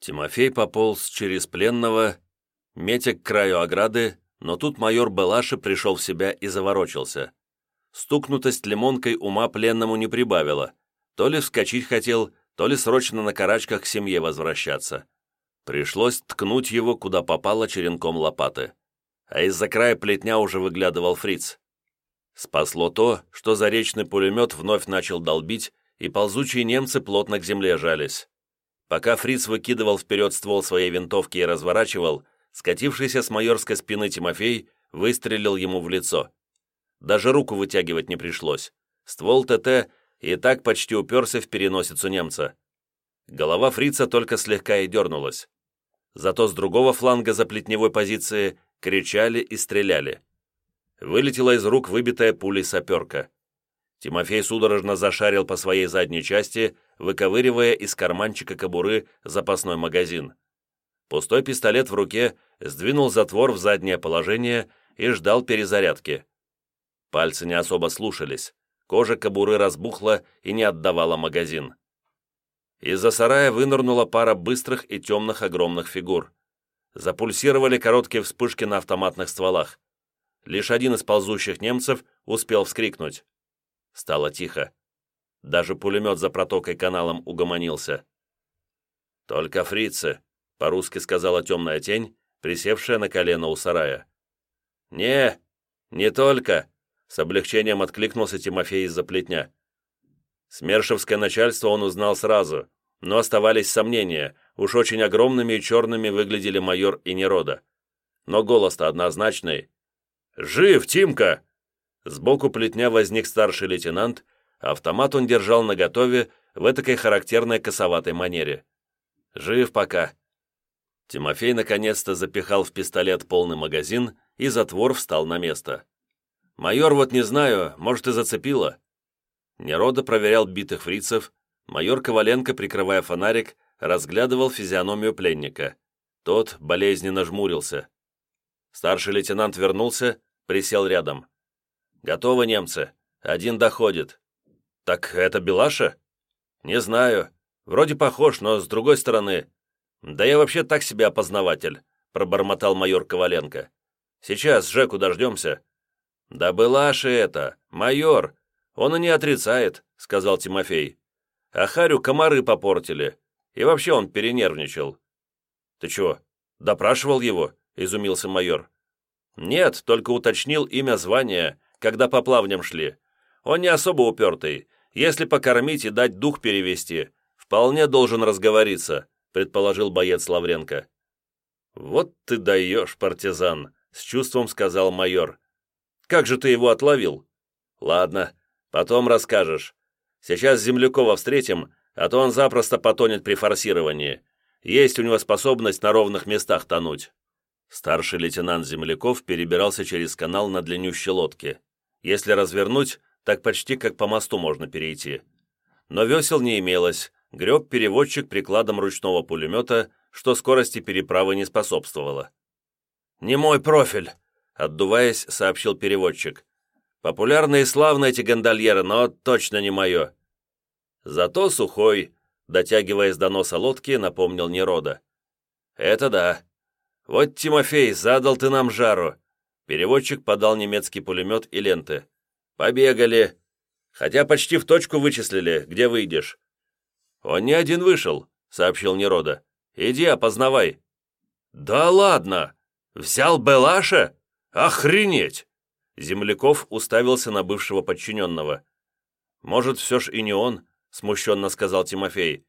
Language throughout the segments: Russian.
Тимофей пополз через пленного, метя к краю ограды, но тут майор Белаши пришел в себя и заворочился. Стукнутость лимонкой ума пленному не прибавила. То ли вскочить хотел, то ли срочно на карачках к семье возвращаться. Пришлось ткнуть его, куда попало черенком лопаты. А из-за края плетня уже выглядывал фриц. Спасло то, что заречный пулемет вновь начал долбить, и ползучие немцы плотно к земле жались. Пока фриц выкидывал вперед ствол своей винтовки и разворачивал, скатившийся с майорской спины Тимофей выстрелил ему в лицо. Даже руку вытягивать не пришлось. Ствол ТТ и так почти уперся в переносицу немца. Голова фрица только слегка и дернулась. Зато с другого фланга за плетневой позиции кричали и стреляли. Вылетела из рук выбитая пулей саперка. Тимофей судорожно зашарил по своей задней части, выковыривая из карманчика кобуры запасной магазин. Пустой пистолет в руке сдвинул затвор в заднее положение и ждал перезарядки. Пальцы не особо слушались, кожа кобуры разбухла и не отдавала магазин. Из-за сарая вынырнула пара быстрых и темных огромных фигур. Запульсировали короткие вспышки на автоматных стволах. Лишь один из ползущих немцев успел вскрикнуть. Стало тихо. Даже пулемет за протокой каналом угомонился. «Только фрицы», — по-русски сказала темная тень, присевшая на колено у сарая. «Не, не только», — с облегчением откликнулся Тимофей из-за плетня. Смершевское начальство он узнал сразу, но оставались сомнения, уж очень огромными и черными выглядели майор и Нерода. Но голос-то однозначный. «Жив, Тимка!» Сбоку плетня возник старший лейтенант, автомат он держал наготове в этакой характерной косоватой манере. «Жив пока». Тимофей наконец-то запихал в пистолет полный магазин, и затвор встал на место. «Майор вот не знаю, может и зацепило. Нерода проверял битых фрицев, майор Коваленко, прикрывая фонарик, разглядывал физиономию пленника. Тот болезненно жмурился. Старший лейтенант вернулся, присел рядом. «Готовы, немцы. Один доходит». «Так это Белаша?» «Не знаю. Вроде похож, но с другой стороны...» «Да я вообще так себе опознаватель», — пробормотал майор Коваленко. «Сейчас Жеку дождемся». «Да Белаши это, майор, «Он и не отрицает», — сказал Тимофей. «А Харю комары попортили. И вообще он перенервничал». «Ты чего, допрашивал его?» — изумился майор. «Нет, только уточнил имя звания, когда по плавням шли. Он не особо упертый. Если покормить и дать дух перевести, вполне должен разговориться», — предположил боец Лавренко. «Вот ты даешь, партизан», — с чувством сказал майор. «Как же ты его отловил?» «Ладно, Потом расскажешь. Сейчас Землякова встретим, а то он запросто потонет при форсировании. Есть у него способность на ровных местах тонуть». Старший лейтенант Земляков перебирался через канал на длиннющей лодке. Если развернуть, так почти как по мосту можно перейти. Но весел не имелось, греб переводчик прикладом ручного пулемета, что скорости переправы не способствовало. «Не мой профиль», — отдуваясь, сообщил переводчик. Популярные и славные эти гондольеры, но точно не мое. Зато сухой, дотягиваясь до носа лодки, напомнил Нерода. Это да. Вот, Тимофей, задал ты нам жару. Переводчик подал немецкий пулемет и ленты. Побегали. Хотя почти в точку вычислили, где выйдешь. Он не один вышел, сообщил Нерода. Иди, опознавай. Да ладно! Взял Белаша? Охренеть! Земляков уставился на бывшего подчиненного. «Может, все ж и не он?» — смущенно сказал Тимофей.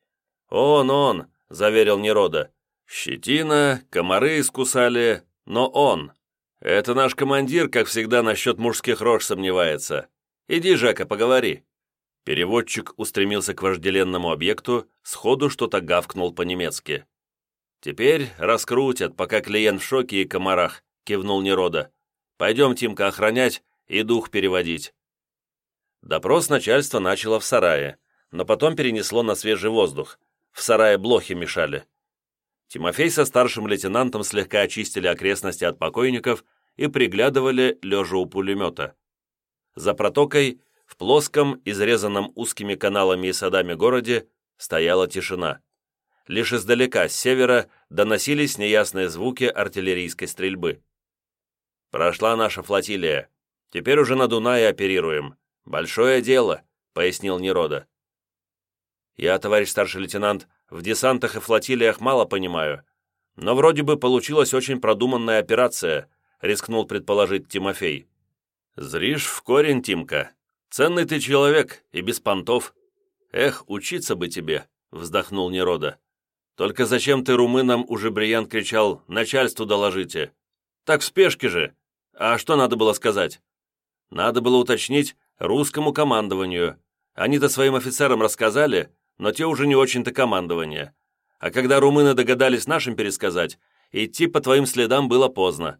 «Он, он!» — заверил Нерода. «Щетина, комары искусали, но он. Это наш командир, как всегда, насчет мужских рож сомневается. Иди, Жека, поговори». Переводчик устремился к вожделенному объекту, сходу что-то гавкнул по-немецки. «Теперь раскрутят, пока клиент в шоке и комарах», — кивнул Нерода. Пойдем, Тимка, охранять и дух переводить». Допрос начальства начало в сарае, но потом перенесло на свежий воздух. В сарае блохи мешали. Тимофей со старшим лейтенантом слегка очистили окрестности от покойников и приглядывали, лежа у пулемета. За протокой, в плоском, изрезанном узкими каналами и садами городе, стояла тишина. лишь издалека, с севера, доносились неясные звуки артиллерийской стрельбы. «Прошла наша флотилия. Теперь уже на Дунае оперируем. Большое дело», — пояснил Нерода. «Я, товарищ старший лейтенант, в десантах и флотилиях мало понимаю, но вроде бы получилась очень продуманная операция», — рискнул предположить Тимофей. «Зришь в корень, Тимка. Ценный ты человек и без понтов. Эх, учиться бы тебе», — вздохнул Нерода. «Только зачем ты румынам уже Бриян кричал «начальству доложите»? Так в спешке же. А что надо было сказать? Надо было уточнить русскому командованию. Они-то своим офицерам рассказали, но те уже не очень-то командование. А когда румыны догадались нашим пересказать, идти по твоим следам было поздно.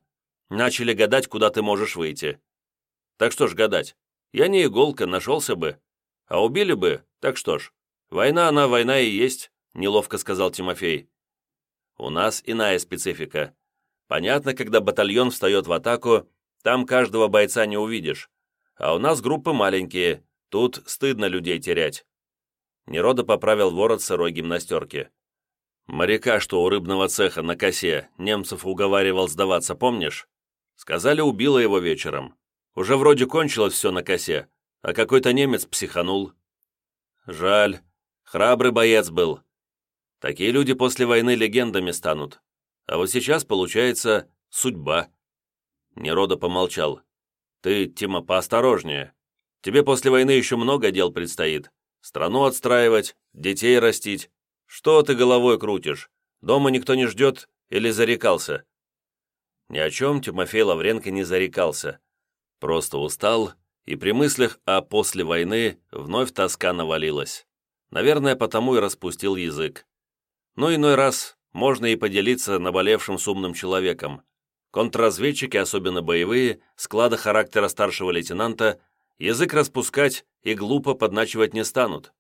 Начали гадать, куда ты можешь выйти. Так что ж гадать? Я не иголка, нашелся бы. А убили бы, так что ж. Война она, война и есть, неловко сказал Тимофей. У нас иная специфика. Понятно, когда батальон встает в атаку, там каждого бойца не увидишь. А у нас группы маленькие, тут стыдно людей терять. Нерода поправил ворот сырой гимнастерки. Моряка, что у рыбного цеха на косе, немцев уговаривал сдаваться, помнишь? Сказали, убило его вечером. Уже вроде кончилось все на косе, а какой-то немец психанул. Жаль, храбрый боец был. Такие люди после войны легендами станут. А вот сейчас, получается, судьба. Нерода помолчал. Ты, Тима, поосторожнее. Тебе после войны еще много дел предстоит. Страну отстраивать, детей растить. Что ты головой крутишь? Дома никто не ждет или зарекался?» Ни о чем Тимофей Лавренко не зарекался. Просто устал, и при мыслях о после войны вновь тоска навалилась. Наверное, потому и распустил язык. Но иной раз можно и поделиться наболевшим с умным человеком. Контрразведчики, особенно боевые, склада характера старшего лейтенанта, язык распускать и глупо подначивать не станут.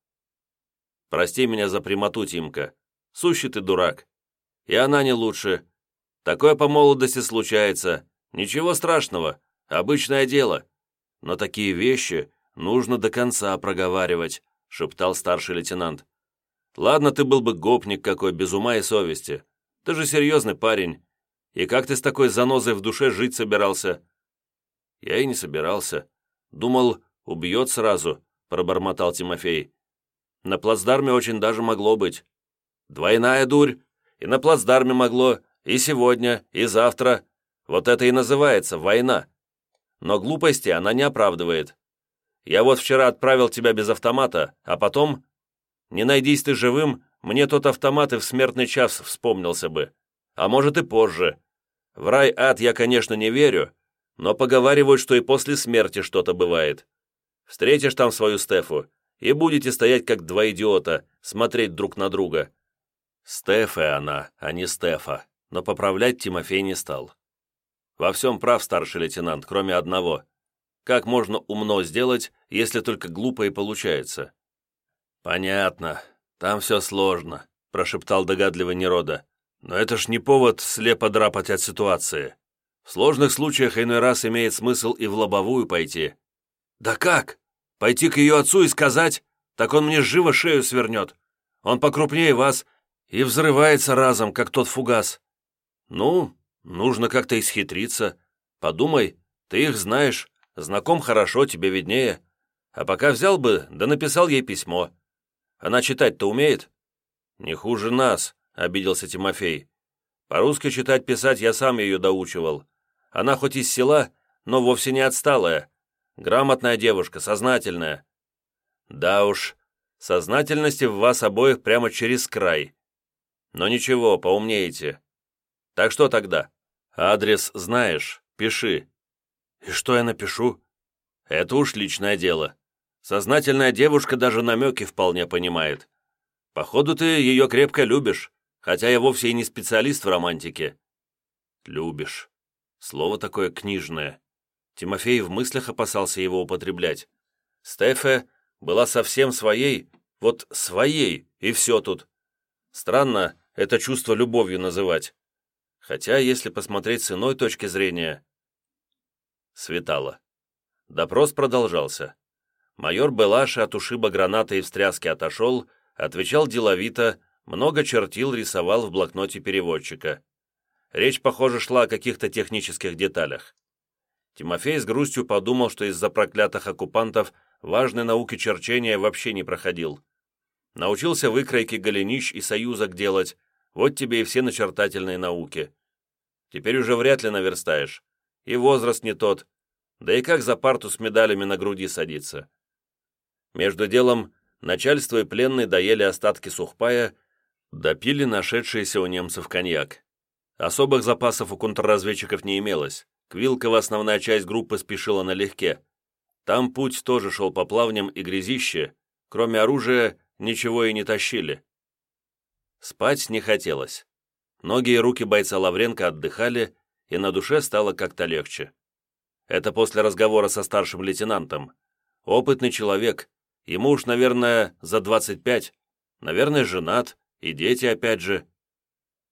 Прости меня за прямоту, Тимка. Сущий ты дурак. И она не лучше. Такое по молодости случается. Ничего страшного. Обычное дело. Но такие вещи нужно до конца проговаривать, шептал старший лейтенант. Ладно, ты был бы гопник какой, без ума и совести. Ты же серьезный парень. И как ты с такой занозой в душе жить собирался?» «Я и не собирался. Думал, убьет сразу», — пробормотал Тимофей. «На плацдарме очень даже могло быть. Двойная дурь. И на плацдарме могло, и сегодня, и завтра. Вот это и называется война. Но глупости она не оправдывает. Я вот вчера отправил тебя без автомата, а потом не найдись ты живым, мне тот автомат и в смертный час вспомнился бы. А может и позже. В рай-ад я, конечно, не верю, но поговаривают, что и после смерти что-то бывает. Встретишь там свою Стефу, и будете стоять как два идиота, смотреть друг на друга. Стефа она, а не Стефа, но поправлять Тимофей не стал. Во всем прав старший лейтенант, кроме одного. Как можно умно сделать, если только глупо и получается? «Понятно. Там все сложно», — прошептал догадливый Нерода. «Но это ж не повод слепо драпать от ситуации. В сложных случаях иной раз имеет смысл и в лобовую пойти». «Да как? Пойти к ее отцу и сказать? Так он мне живо шею свернет. Он покрупнее вас и взрывается разом, как тот фугас». «Ну, нужно как-то исхитриться. Подумай, ты их знаешь, знаком хорошо, тебе виднее. А пока взял бы, да написал ей письмо». Она читать-то умеет?» «Не хуже нас», — обиделся Тимофей. «По-русски читать-писать я сам ее доучивал. Она хоть из села, но вовсе не отсталая. Грамотная девушка, сознательная». «Да уж, сознательности в вас обоих прямо через край. Но ничего, поумнеете. Так что тогда? Адрес знаешь, пиши». «И что я напишу?» «Это уж личное дело. Сознательная девушка даже намеки вполне понимает. Походу, ты ее крепко любишь, хотя я вовсе и не специалист в романтике». «Любишь». Слово такое книжное. Тимофей в мыслях опасался его употреблять. Стефе была совсем своей, вот своей, и все тут. Странно это чувство любовью называть. Хотя, если посмотреть с иной точки зрения... Светало. Допрос продолжался. Майор Белаши от ушиба гранаты и встряски отошел, отвечал деловито, много чертил, рисовал в блокноте переводчика. Речь, похоже, шла о каких-то технических деталях. Тимофей с грустью подумал, что из-за проклятых оккупантов важной науки черчения вообще не проходил. Научился выкройки голенищ и союзок делать, вот тебе и все начертательные науки. Теперь уже вряд ли наверстаешь. И возраст не тот. Да и как за парту с медалями на груди садиться? Между делом начальство и пленный доели остатки сухпая, допили нашедшийся у немцев коньяк. Особых запасов у контрразведчиков не имелось. К Вилково основная часть группы спешила налегке. Там путь тоже шел по плавням и грязище, кроме оружия ничего и не тащили. Спать не хотелось. Ноги и руки бойца Лавренко отдыхали, и на душе стало как-то легче. Это после разговора со старшим лейтенантом. Опытный человек, ему уж, наверное, за 25, наверное, женат, и дети опять же.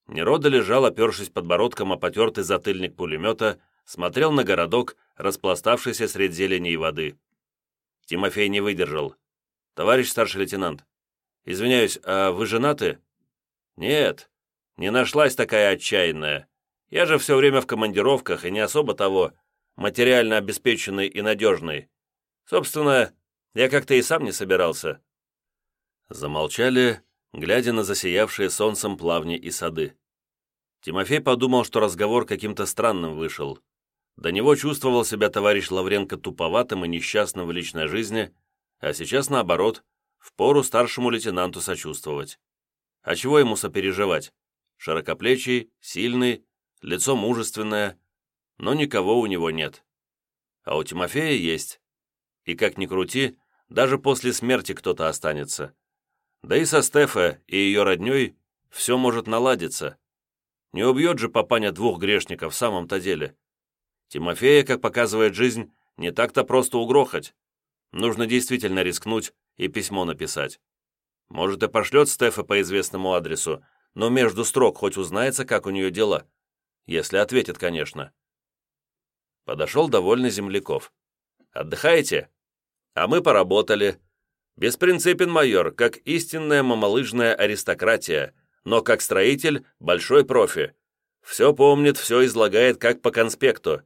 Нерода лежал, опершись подбородком о потертый затыльник пулемета, смотрел на городок, распластавшийся средь зелени и воды. Тимофей не выдержал. «Товарищ старший лейтенант, извиняюсь, а вы женаты?» «Нет, не нашлась такая отчаянная. Я же все время в командировках и не особо того, материально обеспеченный и надежный. Собственно, я как-то и сам не собирался». Замолчали, глядя на засиявшие солнцем плавни и сады. Тимофей подумал, что разговор каким-то странным вышел. До него чувствовал себя товарищ Лавренко туповатым и несчастным в личной жизни, а сейчас, наоборот, впору старшему лейтенанту сочувствовать. А чего ему сопереживать? Широкоплечий, сильный, лицо мужественное, но никого у него нет. А у Тимофея есть. И как ни крути, даже после смерти кто-то останется. Да и со Стефа и ее родней все может наладиться. Не убьет же папаня двух грешников в самом-то деле. Тимофея, как показывает жизнь, не так-то просто угрохать. Нужно действительно рискнуть и письмо написать. Может, и пошлет Стефа по известному адресу, но между строк хоть узнается, как у нее дела. Если ответит, конечно. Подошел довольный земляков. «Отдыхаете?» «А мы поработали. Беспринципен майор, как истинная мамалыжная аристократия, но как строитель – большой профи. Все помнит, все излагает, как по конспекту.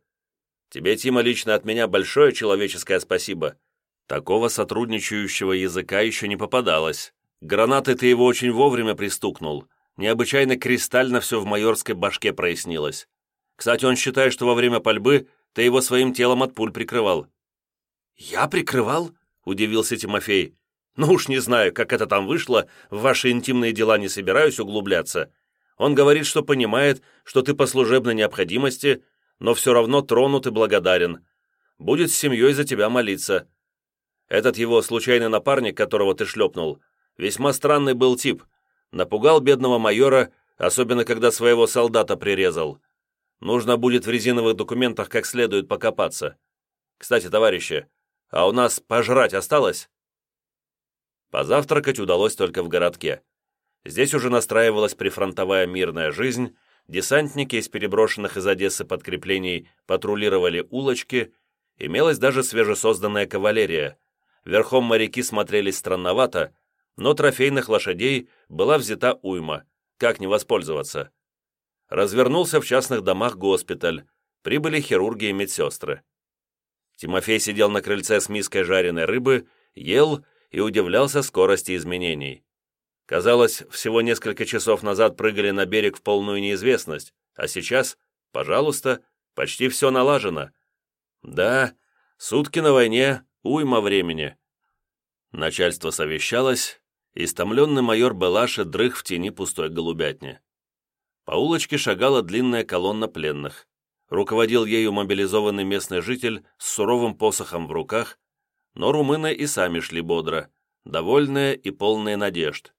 Тебе, Тима, лично от меня большое человеческое спасибо. Такого сотрудничающего языка еще не попадалось. Гранаты ты его очень вовремя пристукнул. Необычайно кристально все в майорской башке прояснилось. Кстати, он считает, что во время пальбы ты его своим телом от пуль прикрывал». «Я прикрывал?» – удивился Тимофей. «Ну уж не знаю, как это там вышло, в ваши интимные дела не собираюсь углубляться. Он говорит, что понимает, что ты по служебной необходимости но все равно тронут и благодарен. Будет с семьей за тебя молиться. Этот его случайный напарник, которого ты шлепнул, весьма странный был тип. Напугал бедного майора, особенно когда своего солдата прирезал. Нужно будет в резиновых документах как следует покопаться. Кстати, товарищи, а у нас пожрать осталось?» Позавтракать удалось только в городке. Здесь уже настраивалась прифронтовая мирная жизнь, десантники из переброшенных из Одессы подкреплений патрулировали улочки, имелась даже свежесозданная кавалерия. Верхом моряки смотрелись странновато, но трофейных лошадей была взята уйма, как не воспользоваться. Развернулся в частных домах госпиталь, прибыли хирурги и медсестры. Тимофей сидел на крыльце с миской жареной рыбы, ел и удивлялся скорости изменений. Казалось, всего несколько часов назад прыгали на берег в полную неизвестность, а сейчас, пожалуйста, почти все налажено. Да, сутки на войне, уйма времени. Начальство совещалось, и истомленный майор Белаши дрых в тени пустой голубятни. По улочке шагала длинная колонна пленных. Руководил ею мобилизованный местный житель с суровым посохом в руках, но румыны и сами шли бодро, довольные и полные надежд.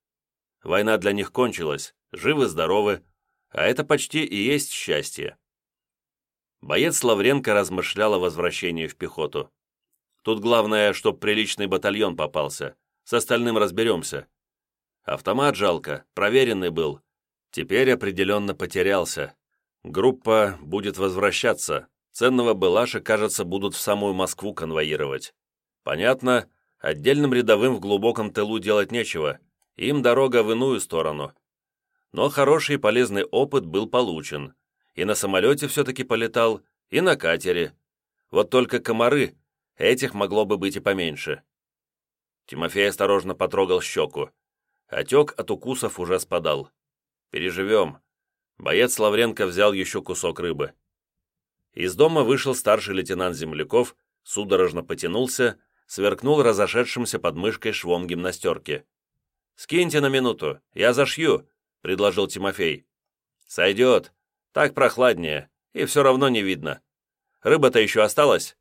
Война для них кончилась, живы-здоровы, а это почти и есть счастье. Боец Лавренко размышлял о возвращении в пехоту. Тут главное, чтоб приличный батальон попался, с остальным разберемся. Автомат жалко, проверенный был. Теперь определенно потерялся. Группа будет возвращаться. Ценного Белаша, кажется, будут в самую Москву конвоировать. Понятно, отдельным рядовым в глубоком тылу делать нечего, им дорога в иную сторону, Но хороший и полезный опыт был получен. И на самолете все-таки полетал, и на катере. Вот только комары, этих могло бы быть и поменьше. Тимофей осторожно потрогал щеку. Отек от укусов уже спадал. «Переживем». Боец Лавренко взял еще кусок рыбы. Из дома вышел старший лейтенант Земляков, судорожно потянулся, сверкнул разошедшимся под мышкой швом гимнастерки. «Скиньте на минуту, я зашью», — предложил Тимофей. «Сойдет. Так прохладнее, и все равно не видно. Рыба-то еще осталась?»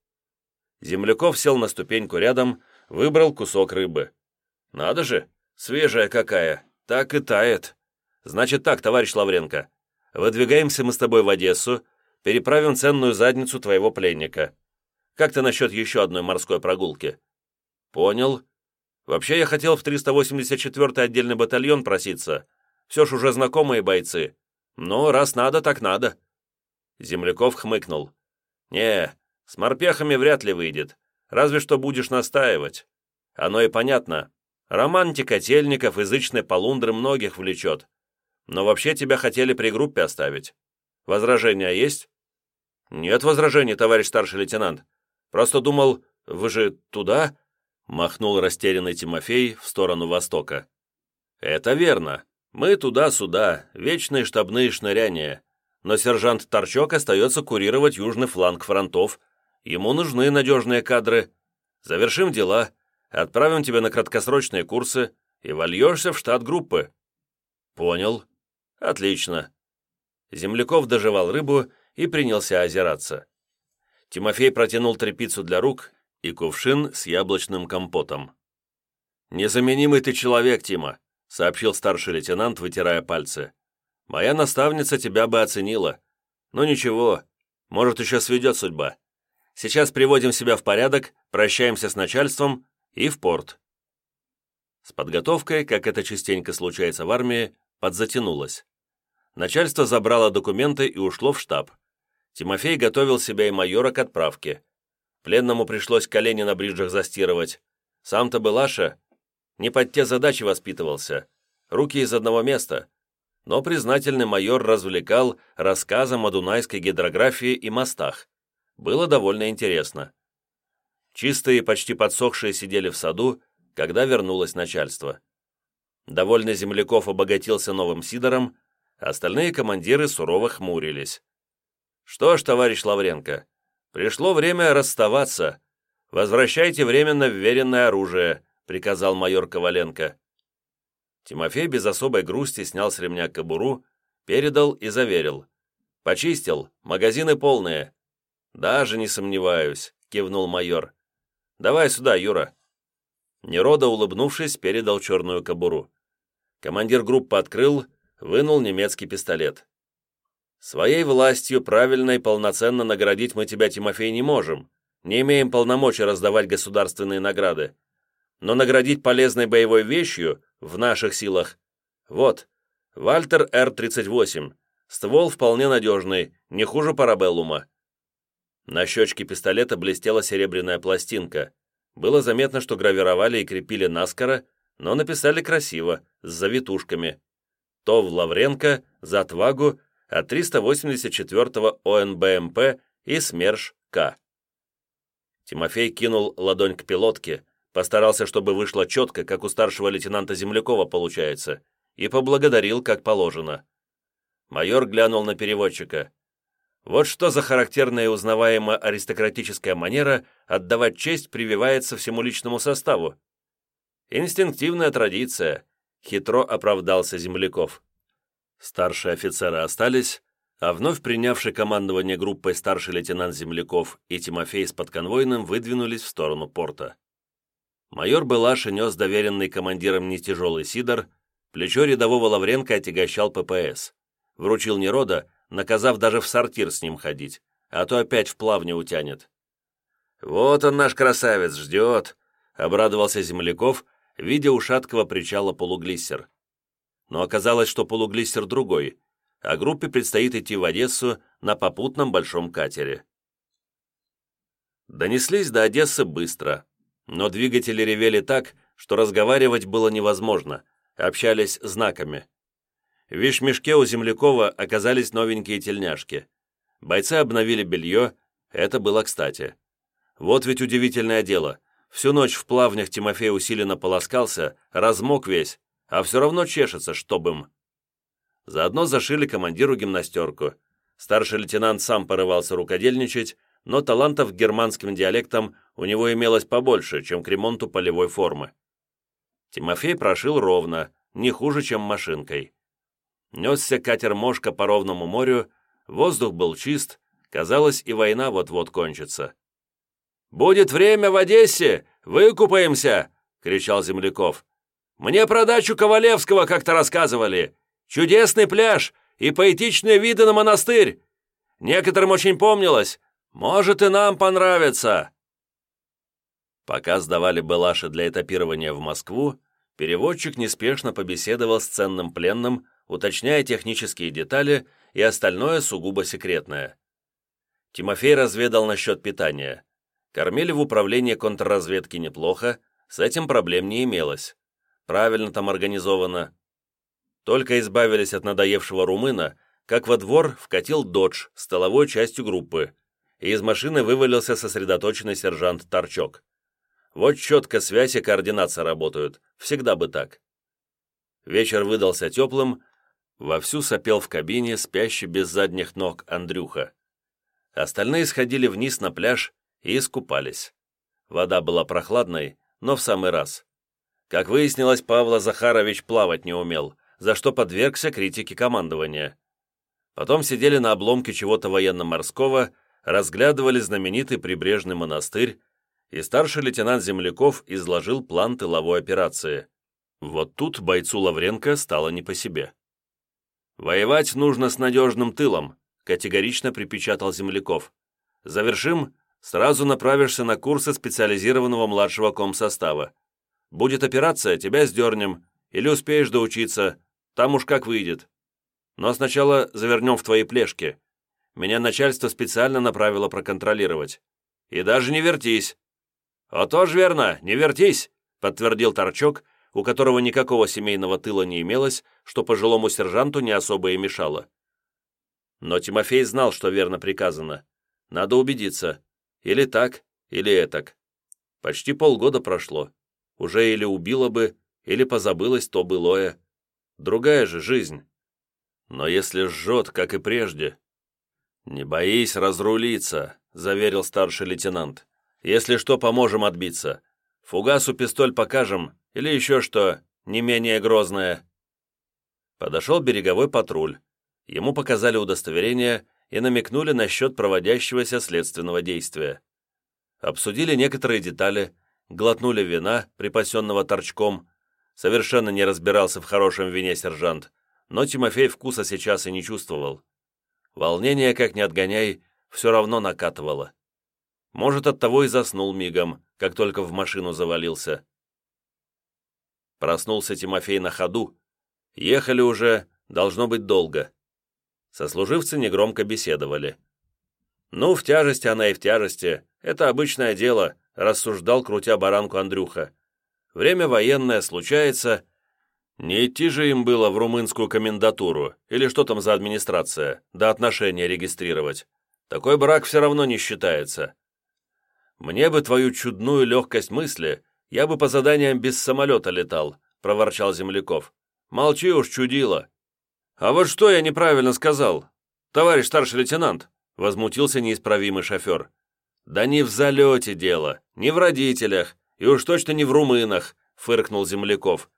Земляков сел на ступеньку рядом, выбрал кусок рыбы. «Надо же, свежая какая, так и тает. Значит так, товарищ Лавренко, выдвигаемся мы с тобой в Одессу, переправим ценную задницу твоего пленника. Как ты насчет еще одной морской прогулки?» «Понял. Вообще я хотел в 384-й отдельный батальон проситься. Все ж уже знакомые бойцы. Но раз надо, так надо». Земляков хмыкнул. «Не, с морпехами вряд ли выйдет. Разве что будешь настаивать. Оно и понятно. Романтика тельников, язычной полундры многих влечет. Но вообще тебя хотели при группе оставить. Возражения есть?» «Нет возражений, товарищ старший лейтенант. Просто думал, вы же туда?» Махнул растерянный Тимофей в сторону востока. «Это верно. Мы туда-сюда, вечные штабные шныряния. Но сержант Торчок остается курировать южный фланг фронтов. Ему нужны надежные кадры. Завершим дела, отправим тебя на краткосрочные курсы и вольешься в штат группы». «Понял. Отлично». Земляков доживал рыбу и принялся озираться. Тимофей протянул трепицу для рук и кувшин с яблочным компотом. «Незаменимый ты человек, Тима», — сообщил старший лейтенант, вытирая пальцы. «Моя наставница тебя бы оценила. Но ничего, может, еще сведет судьба. Сейчас приводим себя в порядок, прощаемся с начальством и в порт». С подготовкой, как это частенько случается в армии, подзатянулось. Начальство забрало документы и ушло в штаб. Тимофей готовил себя и майора к отправке. Пленному пришлось колени на бриджах застирывать. Сам-то Былаша не под те задачи воспитывался. Руки из одного места. Но признательный майор развлекал рассказом о дунайской гидрографии и мостах. Было довольно интересно. Чистые, почти подсохшие сидели в саду, когда вернулось начальство. Довольный земляков обогатился новым сидором, остальные командиры сурово хмурились. «Что ж, товарищ Лавренко, «Пришло время расставаться. Возвращайте временно вверенное оружие», — приказал майор Коваленко. Тимофей без особой грусти снял с ремня кобуру, передал и заверил. «Почистил, магазины полные». «Даже не сомневаюсь», — кивнул майор. «Давай сюда, Юра». Нерода, улыбнувшись, передал черную кобуру. Командир группы открыл, вынул немецкий пистолет. Своей властью правильно и полноценно наградить мы тебя, Тимофей, не можем. Не имеем полномочий раздавать государственные награды. Но наградить полезной боевой вещью в наших силах. Вот, Вальтер Р-38. Ствол вполне надежный, не хуже парабеллума. На щечке пистолета блестела серебряная пластинка. Было заметно, что гравировали и крепили наскоро, но написали красиво, с завитушками. То в Лавренко, за отвагу от 384-го ОНБМП и СМЕРШ-К. Тимофей кинул ладонь к пилотке, постарался, чтобы вышло четко, как у старшего лейтенанта Землякова получается, и поблагодарил, как положено. Майор глянул на переводчика. Вот что за характерная и узнаваемая аристократическая манера отдавать честь прививается всему личному составу. Инстинктивная традиция, хитро оправдался Земляков. Старшие офицеры остались, а вновь принявший командование группой старший лейтенант Земляков и Тимофей с подконвойным выдвинулись в сторону порта. Майор Белаши нес доверенный командиром нетяжелый сидор, плечо рядового Лавренко отягощал ППС. Вручил Нерода, наказав даже в сортир с ним ходить, а то опять в плавне утянет. «Вот он, наш красавец, ждет», — обрадовался Земляков, видя у шаткого причала полуглиссер но оказалось, что полуглиссер другой, а группе предстоит идти в Одессу на попутном большом катере. Донеслись до Одессы быстро, но двигатели ревели так, что разговаривать было невозможно, общались знаками. В вещмешке у Землякова оказались новенькие тельняшки. Бойцы обновили белье, это было кстати. Вот ведь удивительное дело. Всю ночь в плавнях Тимофей усиленно полоскался, размок весь, а все равно чешется, чтоб им. Заодно зашили командиру гимнастерку. Старший лейтенант сам порывался рукодельничать, но талантов германским диалектам у него имелось побольше, чем к ремонту полевой формы. Тимофей прошил ровно, не хуже, чем машинкой. Несся катер «Мошка» по ровному морю, воздух был чист, казалось, и война вот-вот кончится. «Будет время в Одессе! Выкупаемся!» — кричал Земляков. «Мне про дачу Ковалевского как-то рассказывали. Чудесный пляж и поэтичные виды на монастырь. Некоторым очень помнилось. Может, и нам понравится!» Пока сдавали балаши для этапирования в Москву, переводчик неспешно побеседовал с ценным пленным, уточняя технические детали и остальное сугубо секретное. Тимофей разведал насчет питания. Кормили в управлении контрразведки неплохо, с этим проблем не имелось. Правильно там организовано. Только избавились от надоевшего румына, как во двор вкатил додж с столовой частью группы, и из машины вывалился сосредоточенный сержант Торчок. Вот четко связь и координация работают, всегда бы так. Вечер выдался теплым, вовсю сопел в кабине спящий без задних ног Андрюха. Остальные сходили вниз на пляж и искупались. Вода была прохладной, но в самый раз. Как выяснилось, Павла Захарович плавать не умел, за что подвергся критике командования. Потом сидели на обломке чего-то военно-морского, разглядывали знаменитый прибрежный монастырь, и старший лейтенант Земляков изложил план тыловой операции. Вот тут бойцу Лавренко стало не по себе. «Воевать нужно с надежным тылом», категорично припечатал Земляков. «Завершим, сразу направишься на курсы специализированного младшего комсостава. Будет операция, тебя сдернем, или успеешь доучиться, там уж как выйдет. Но сначала завернем в твои плешки. Меня начальство специально направило проконтролировать. И даже не вертись». «О, тоже верно, не вертись», — подтвердил Торчок, у которого никакого семейного тыла не имелось, что пожилому сержанту не особо и мешало. Но Тимофей знал, что верно приказано. Надо убедиться. Или так, или этак. Почти полгода прошло. Уже или убило бы, или позабылось то былое. Другая же жизнь. Но если жжет, как и прежде... «Не боись разрулиться», — заверил старший лейтенант. «Если что, поможем отбиться. Фугасу пистоль покажем, или еще что, не менее грозное». Подошел береговой патруль. Ему показали удостоверение и намекнули насчет проводящегося следственного действия. Обсудили некоторые детали, глотнули вина, припасенного торчком. Совершенно не разбирался в хорошем вине сержант, но Тимофей вкуса сейчас и не чувствовал. Волнение, как ни отгоняй, все равно накатывало. Может, оттого и заснул мигом, как только в машину завалился. Проснулся Тимофей на ходу. Ехали уже, должно быть, долго. Сослуживцы негромко беседовали. «Ну, в тяжести она и в тяжести. Это обычное дело», — рассуждал, крутя баранку Андрюха. «Время военное случается. Не идти же им было в румынскую комендатуру, или что там за администрация, до отношения регистрировать. Такой брак все равно не считается. Мне бы твою чудную легкость мысли, я бы по заданиям без самолета летал», — проворчал Земляков. «Молчи уж, чудило». «А вот что я неправильно сказал, товарищ старший лейтенант?» возмутился неисправимый шофер. «Да не в залете дело, не в родителях, и уж точно не в румынах», фыркнул Земляков.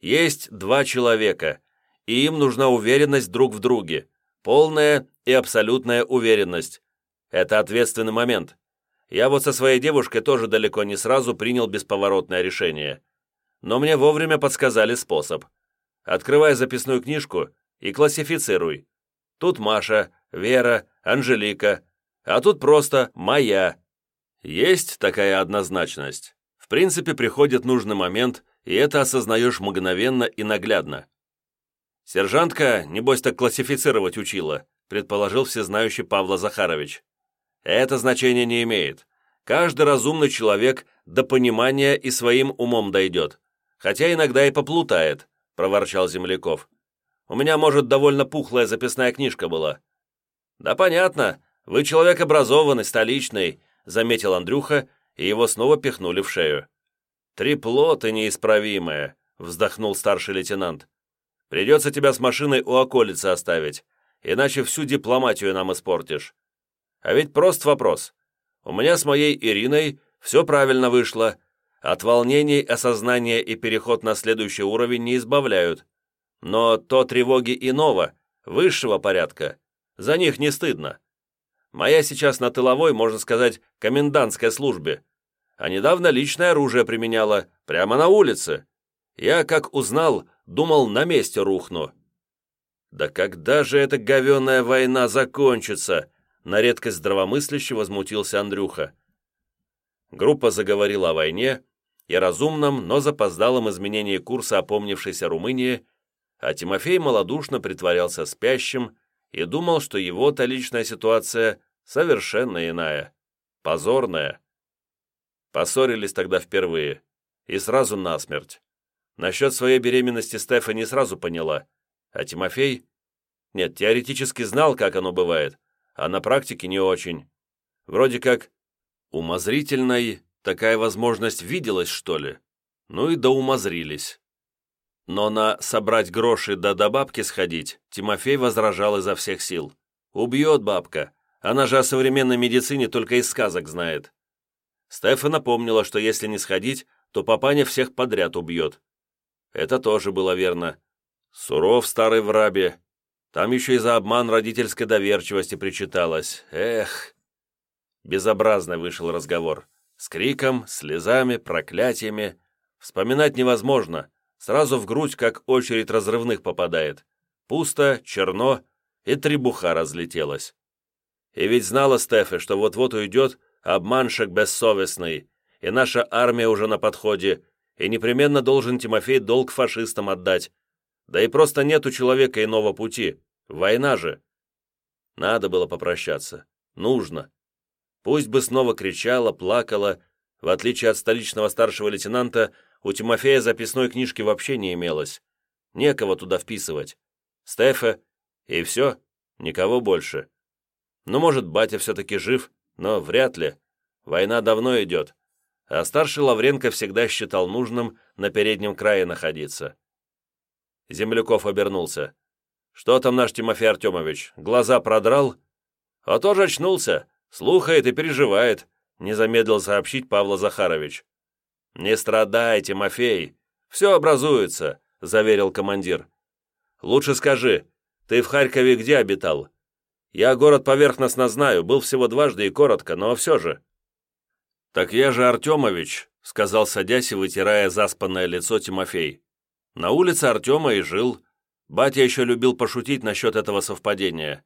«Есть два человека, и им нужна уверенность друг в друге, полная и абсолютная уверенность. Это ответственный момент. Я вот со своей девушкой тоже далеко не сразу принял бесповоротное решение. Но мне вовремя подсказали способ. Открывай записную книжку и классифицируй. Тут Маша, Вера, Анжелика, а тут просто «моя». Есть такая однозначность. В принципе, приходит нужный момент, и это осознаешь мгновенно и наглядно. «Сержантка, небось, так классифицировать учила», предположил всезнающий Павла Захарович. «Это значения не имеет. Каждый разумный человек до понимания и своим умом дойдет, хотя иногда и поплутает», проворчал Земляков. У меня, может, довольно пухлая записная книжка была». «Да понятно. Вы человек образованный, столичный», — заметил Андрюха, и его снова пихнули в шею. «Трепло ты неисправимое», — вздохнул старший лейтенант. «Придется тебя с машиной у околицы оставить, иначе всю дипломатию нам испортишь. А ведь прост вопрос. У меня с моей Ириной все правильно вышло. От волнений осознание и переход на следующий уровень не избавляют. Но то тревоги иного, высшего порядка. За них не стыдно. Моя сейчас на тыловой, можно сказать, комендантской службе. А недавно личное оружие применяла, прямо на улице. Я, как узнал, думал, на месте рухну. «Да когда же эта говеная война закончится?» На редкость здравомысляще возмутился Андрюха. Группа заговорила о войне и разумном, но запоздалом изменении курса опомнившейся Румынии а Тимофей малодушно притворялся спящим и думал, что его-то личная ситуация совершенно иная, позорная. Поссорились тогда впервые, и сразу насмерть. Насчет своей беременности Стефа не сразу поняла, а Тимофей... Нет, теоретически знал, как оно бывает, а на практике не очень. Вроде как умозрительной такая возможность виделась, что ли? Ну и доумозрились. Но на «собрать гроши да до бабки сходить» Тимофей возражал изо всех сил. «Убьет бабка. Она же о современной медицине только из сказок знает». Стефа напомнила, что если не сходить, то папаня всех подряд убьет. Это тоже было верно. Суров старый в рабе. Там еще и за обман родительской доверчивости причиталось. Эх! Безобразно вышел разговор. С криком, слезами, проклятиями. Вспоминать невозможно. Сразу в грудь, как очередь разрывных попадает. Пусто, черно, и требуха разлетелась. И ведь знала Стефе, что вот-вот уйдет обманщик бессовестный, и наша армия уже на подходе, и непременно должен Тимофей долг фашистам отдать. Да и просто нет у человека иного пути. Война же. Надо было попрощаться. Нужно. Пусть бы снова кричала, плакала. В отличие от столичного старшего лейтенанта, у Тимофея записной книжки вообще не имелось. Некого туда вписывать. Стефа, и все, никого больше. Ну, может, батя все-таки жив, но вряд ли. Война давно идет. А старший Лавренко всегда считал нужным на переднем крае находиться. Земляков обернулся. «Что там наш Тимофей Артемович? Глаза продрал?» «А тоже очнулся. Слухает и переживает», — не замедлил сообщить Павла Захарович. «Не страдай, Тимофей, все образуется», — заверил командир. «Лучше скажи, ты в Харькове где обитал? Я город поверхностно знаю, был всего дважды и коротко, но все же». «Так я же Артемович», — сказал, садясь и вытирая заспанное лицо Тимофей. «На улице Артема и жил. Батя еще любил пошутить насчет этого совпадения.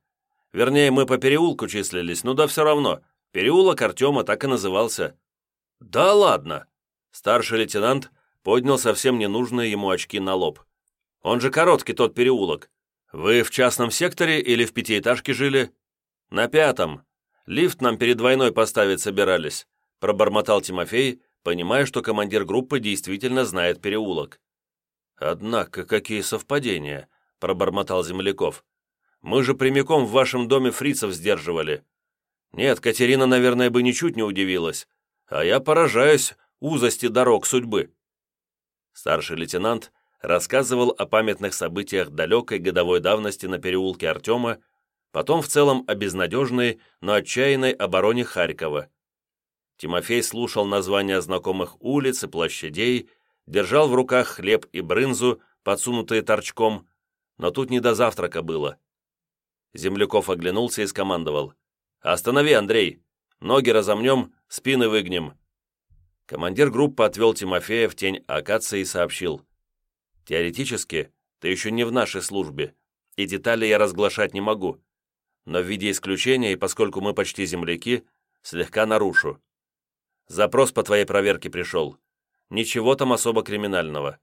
Вернее, мы по переулку числились, ну да все равно. Переулок Артема так и назывался». «Да ладно!» Старший лейтенант поднял совсем ненужные ему очки на лоб. «Он же короткий тот переулок. Вы в частном секторе или в пятиэтажке жили?» «На пятом. Лифт нам перед войной поставить собирались», пробормотал Тимофей, понимая, что командир группы действительно знает переулок. «Однако, какие совпадения», — пробормотал Земляков. «Мы же прямиком в вашем доме фрицев сдерживали. Нет, Катерина, наверное, бы ничуть не удивилась. А я поражаюсь, узости дорог судьбы. Старший лейтенант рассказывал о памятных событиях далекой годовой давности на переулке Артема, потом в целом о безнадежной, но отчаянной обороне Харькова. Тимофей слушал названия знакомых улиц и площадей, держал в руках хлеб и брынзу, подсунутые торчком, но тут не до завтрака было. Земляков оглянулся и скомандовал. «Останови, Андрей! Ноги разомнем, спины выгнем. Командир группы отвел Тимофея в тень акации и сообщил. «Теоретически, ты еще не в нашей службе, и детали я разглашать не могу. Но в виде исключения, и поскольку мы почти земляки, слегка нарушу. Запрос по твоей проверке пришел. Ничего там особо криминального.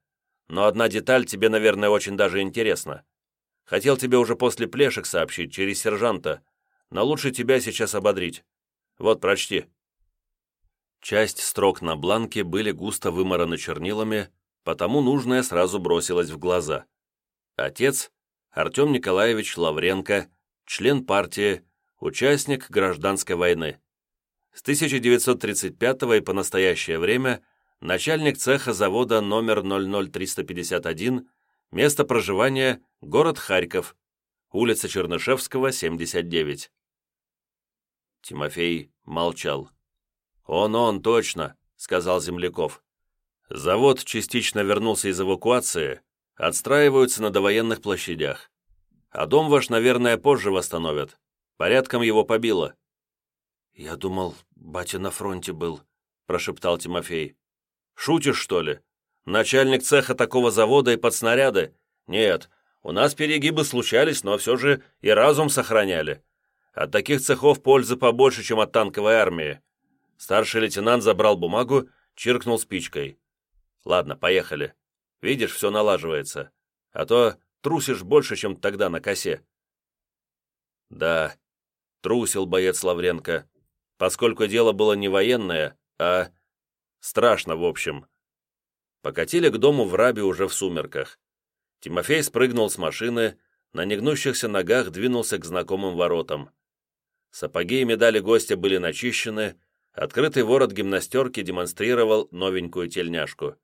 Но одна деталь тебе, наверное, очень даже интересна. Хотел тебе уже после плешек сообщить, через сержанта, но лучше тебя сейчас ободрить. Вот, прочти». Часть строк на бланке были густо вымараны чернилами, потому нужное сразу бросилось в глаза. Отец, Артем Николаевич Лавренко, член партии, участник гражданской войны. С 1935 и по настоящее время начальник цеха завода номер 00351, место проживания – город Харьков, улица Чернышевского, 79. Тимофей молчал. «Он, он, точно», — сказал Земляков. «Завод частично вернулся из эвакуации, отстраиваются на довоенных площадях. А дом ваш, наверное, позже восстановят. Порядком его побило». «Я думал, батя на фронте был», — прошептал Тимофей. «Шутишь, что ли? Начальник цеха такого завода и под снаряды? Нет, у нас перегибы случались, но все же и разум сохраняли. От таких цехов пользы побольше, чем от танковой армии. Старший лейтенант забрал бумагу, чиркнул спичкой. «Ладно, поехали. Видишь, все налаживается. А то трусишь больше, чем тогда на косе». «Да, трусил боец Лавренко, поскольку дело было не военное, а... страшно, в общем». Покатили к дому в Рабе уже в сумерках. Тимофей спрыгнул с машины, на негнущихся ногах двинулся к знакомым воротам. Сапоги и медали гостя были начищены, открытый ворот гимнастерки демонстрировал новенькую тельняшку.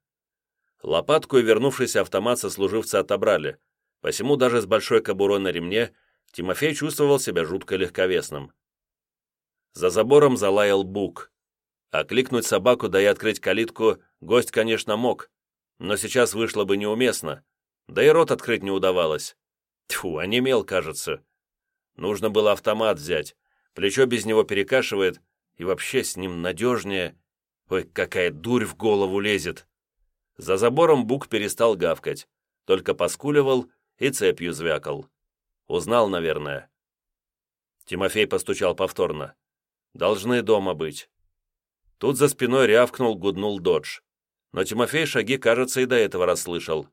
Лопатку и вернувшийся автомат сослуживцы отобрали, посему даже с большой кобурой на ремне Тимофей чувствовал себя жутко легковесным. За забором залаял бук. Окликнуть собаку да и открыть калитку гость, конечно, мог, но сейчас вышло бы неуместно, да и рот открыть не удавалось. Тьфу, онемел, кажется. Нужно было автомат взять. Плечо без него перекашивает, и вообще с ним надежнее. Ой, какая дурь в голову лезет. За забором Бук перестал гавкать, только поскуливал и цепью звякал. Узнал, наверное. Тимофей постучал повторно. «Должны дома быть». Тут за спиной рявкнул, гуднул додж. Но Тимофей шаги, кажется, и до этого расслышал.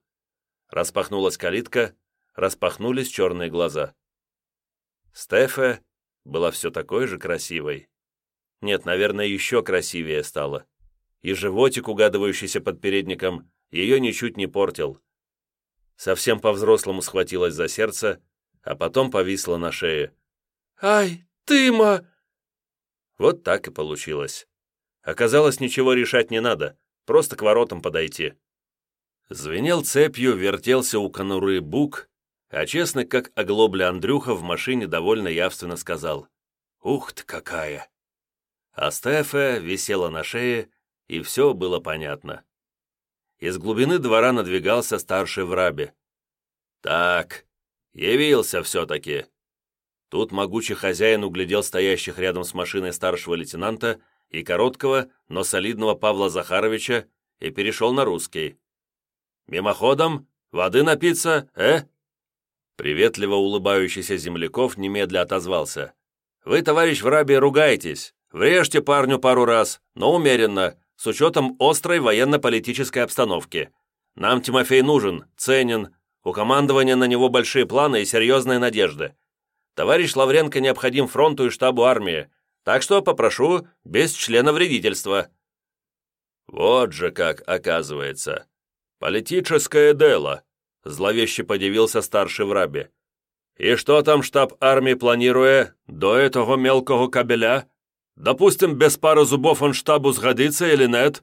Распахнулась калитка, распахнулись черные глаза. Стефа была все такой же красивой. Нет, наверное, еще красивее стала. И животик, угадывающийся под передником, ее ничуть не портил. Совсем по-взрослому схватилась за сердце, а потом повисла на шее. «Ай, ты, ма!» Вот так и получилось. Оказалось, ничего решать не надо, просто к воротам подойти. Звенел цепью, вертелся у конуры бук, а честно, как оглобля Андрюха в машине довольно явственно сказал «Ух ты какая!» А Стефа висела на шее, и все было понятно. Из глубины двора надвигался старший в рабе. «Так, явился все-таки!» Тут могучий хозяин углядел стоящих рядом с машиной старшего лейтенанта и короткого, но солидного Павла Захаровича и перешел на русский. Мимоходом? Воды напиться, э?» Приветливо улыбающийся земляков немедля отозвался. «Вы, товарищ Враби, ругаетесь. Врежьте парню пару раз, но умеренно, с учетом острой военно-политической обстановки. Нам Тимофей нужен, ценен, у командования на него большие планы и серьезные надежды. Товарищ Лавренко необходим фронту и штабу армии, так что попрошу без члена вредительства». «Вот же как, оказывается», «Политическое дело», — зловеще подивился старший в рабе. «И что там штаб армии планирує до этого мелкого кабеля? Допустим, без пары зубов он штабу сгодится или нет?»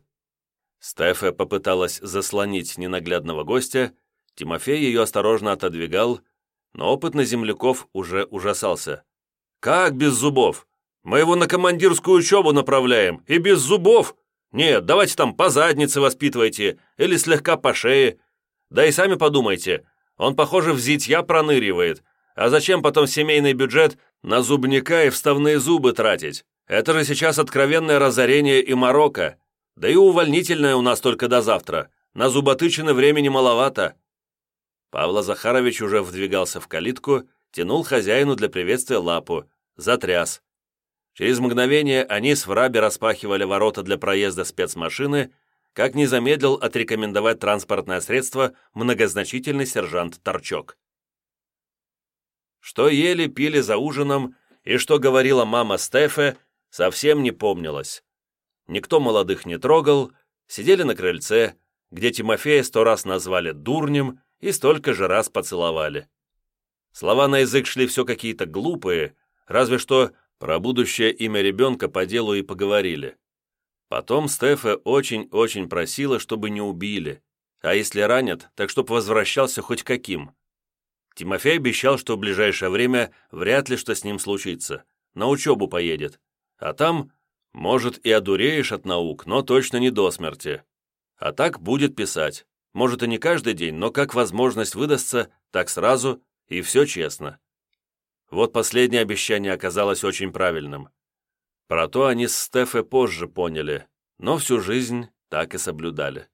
Стефа попыталась заслонить ненаглядного гостя, Тимофей ее осторожно отодвигал, но опытный земляков уже ужасался. «Как без зубов? Мы его на командирскую учебу направляем, и без зубов! Нет, давайте там по заднице воспитывайте или слегка по шее. Да и сами подумайте, он, похоже, в зитья проныривает. А зачем потом семейный бюджет на зубника и вставные зубы тратить? Это же сейчас откровенное разорение и морока. Да и увольнительное у нас только до завтра. На зуботычины времени маловато». Павла Захарович уже вдвигался в калитку, тянул хозяину для приветствия лапу, затряс. Через мгновение они с Враби распахивали ворота для проезда спецмашины, как не замедлил отрекомендовать транспортное средство многозначительный сержант Торчок. Что ели, пили за ужином и что говорила мама Стефе, совсем не помнилось. Никто молодых не трогал, сидели на крыльце, где Тимофея сто раз назвали дурнем и столько же раз поцеловали. Слова на язык шли все какие-то глупые, разве что про будущее имя ребенка по делу и поговорили. Потом Стефа очень-очень просила, чтобы не убили, а если ранят, так чтоб возвращался хоть каким. Тимофей обещал, что в ближайшее время вряд ли что с ним случится, на учебу поедет, а там, может, и одуреешь от наук, но точно не до смерти. А так будет писать, может и не каждый день, но как возможность выдастся, так сразу, и все честно. Вот последнее обещание оказалось очень правильным. Про то они с Стефой позже поняли, но всю жизнь так и соблюдали.